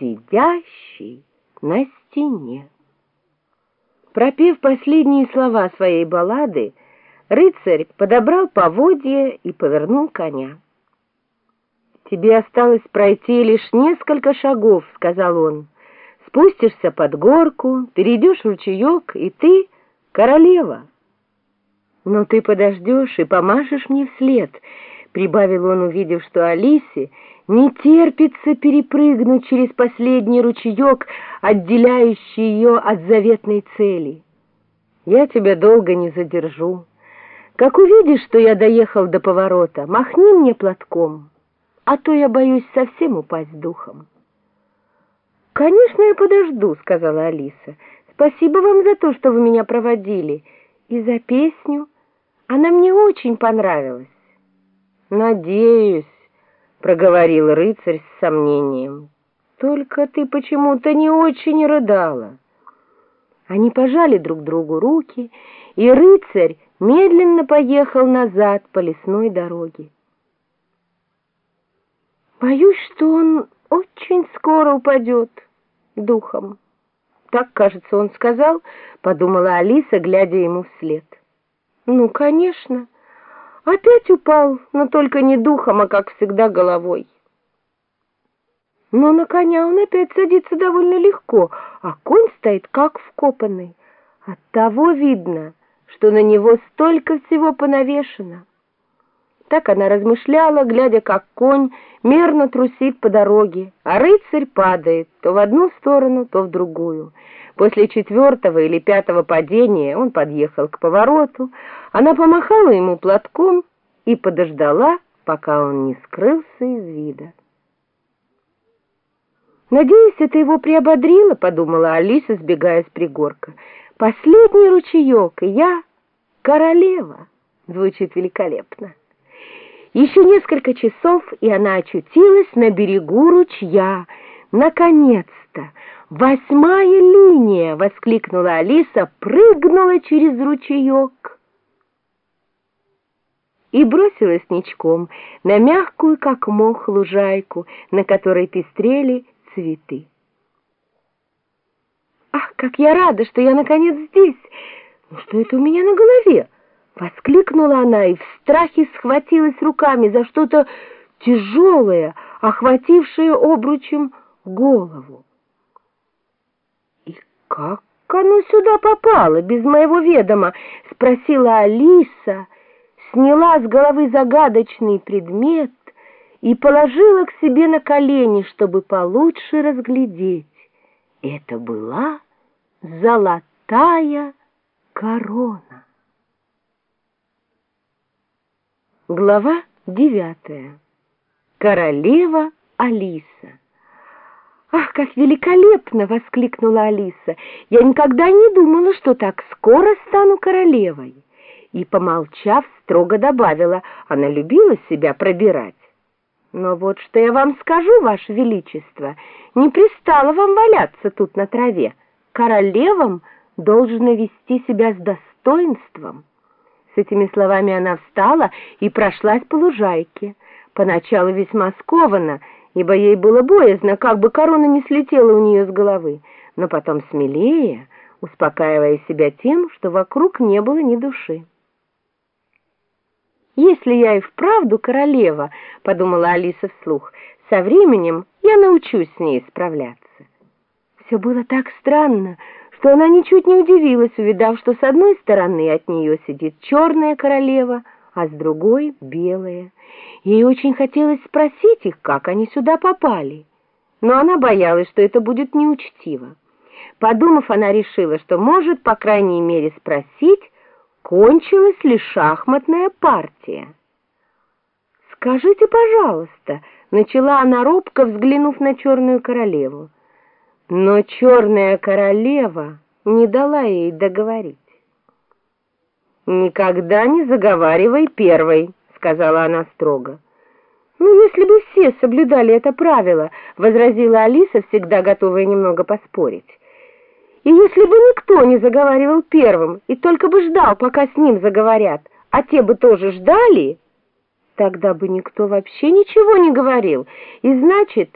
сидящий на стене. Пропев последние слова своей баллады, рыцарь подобрал поводья и повернул коня. «Тебе осталось пройти лишь несколько шагов», — сказал он. «Спустишься под горку, перейдешь ручеек, и ты королева». «Но ты подождешь и помашешь мне вслед», — прибавил он, увидев, что Алисе не терпится перепрыгнуть через последний ручеек, отделяющий ее от заветной цели. «Я тебя долго не задержу. Как увидишь, что я доехал до поворота, махни мне платком, а то я боюсь совсем упасть духом». «Конечно, я подожду», — сказала Алиса. «Спасибо вам за то, что вы меня проводили, и за песню. Она мне очень понравилась». «Надеюсь», — проговорил рыцарь с сомнением. «Только ты почему-то не очень рыдала». Они пожали друг другу руки, и рыцарь медленно поехал назад по лесной дороге. «Боюсь, что он очень скоро упадет духом». Так, кажется, он сказал, подумала Алиса, глядя ему вслед. «Ну, конечно». Опять упал, но только не духом, а, как всегда, головой. Но на коня он опять садится довольно легко, а конь стоит как вкопанный. Оттого видно, что на него столько всего понавешено. Так она размышляла, глядя, как конь мерно трусит по дороге, а рыцарь падает то в одну сторону, то в другую. После четвертого или пятого падения он подъехал к повороту, она помахала ему платком и подождала, пока он не скрылся из вида. «Надеюсь, это его приободрило», — подумала Алиса, сбегая с пригорка. «Последний ручеек, и я королева», — звучит великолепно. Еще несколько часов, и она очутилась на берегу ручья. Наконец-то! «Восьмая линия!» — воскликнула Алиса, прыгнула через ручеек и бросилась ничком на мягкую, как мох, лужайку, на которой пестрели цветы. «Ах, как я рада, что я наконец здесь! Ну что это у меня на голове?» Воскликнула она и в страхе схватилась руками за что-то тяжелое, охватившее обручем голову. «И как оно сюда попало, без моего ведома?» — спросила Алиса, сняла с головы загадочный предмет и положила к себе на колени, чтобы получше разглядеть. Это была золотая корона. Глава девятая. Королева Алиса. «Ах, как великолепно!» — воскликнула Алиса. «Я никогда не думала, что так скоро стану королевой!» И, помолчав, строго добавила, она любила себя пробирать. «Но вот что я вам скажу, Ваше Величество, не пристало вам валяться тут на траве. Королевам должно вести себя с достоинством». С этими словами она встала и прошлась по лужайке. Поначалу весьма скованно, ибо ей было боязно, как бы корона не слетела у нее с головы, но потом смелее, успокаивая себя тем, что вокруг не было ни души. «Если я и вправду королева», — подумала Алиса вслух, — «со временем я научусь с ней справляться». Все было так странно, что она ничуть не удивилась, увидав, что с одной стороны от нее сидит черная королева, а с другой — белая. Ей очень хотелось спросить их, как они сюда попали, но она боялась, что это будет неучтиво. Подумав, она решила, что может, по крайней мере, спросить, кончилась ли шахматная партия. «Скажите, пожалуйста», — начала она робко, взглянув на черную королеву. Но черная королева не дала ей договорить. «Никогда не заговаривай первой», — сказала она строго. «Ну, если бы все соблюдали это правило», — возразила Алиса, всегда готовая немного поспорить. «И если бы никто не заговаривал первым и только бы ждал, пока с ним заговорят, а те бы тоже ждали...» Тогда бы никто вообще ничего не говорил, и значит,